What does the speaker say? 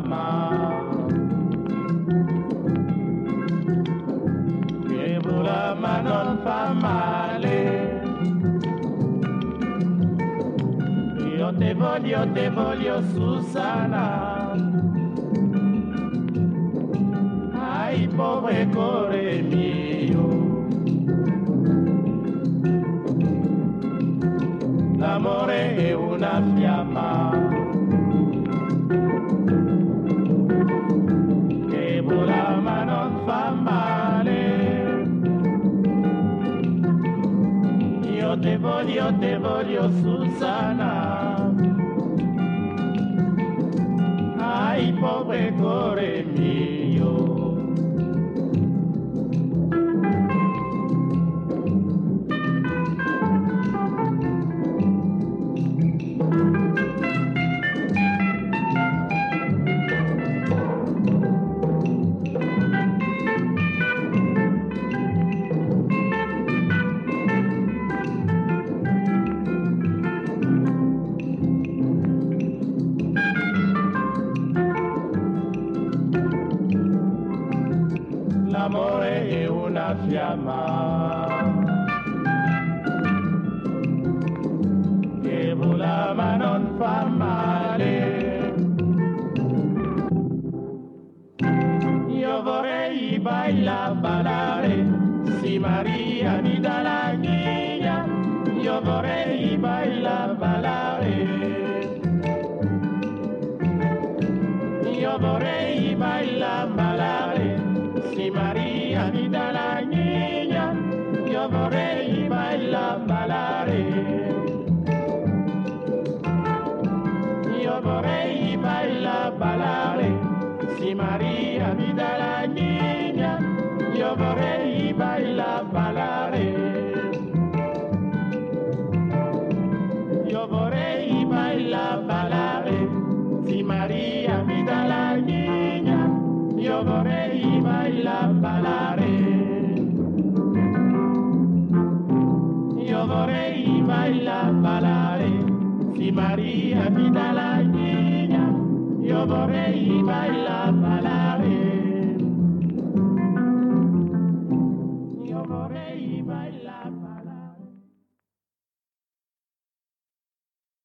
Bulama. Que Bulama non fa male. Io te voglio, te voglio Susana. Ai povero cuore mio. L'amore è una fiamma. Te voglio, te voglio Susana. È una fiamma che vola ma non fa male. Io vorrei baila ballare, sì Maria mi dà la ghiglia, io vorrei baila ballare. Vorrei baila ballare. Io vorrei baila ballare, sì Maria mi dà la ghiglia, io vorrei baila ballare. Io vorrei baila ballare, sì Maria mi dà la ghiglia, io vorrei baila ballare. Maria mi dà la linea, io vorrei balla ballare. Io vorrei balla ballare.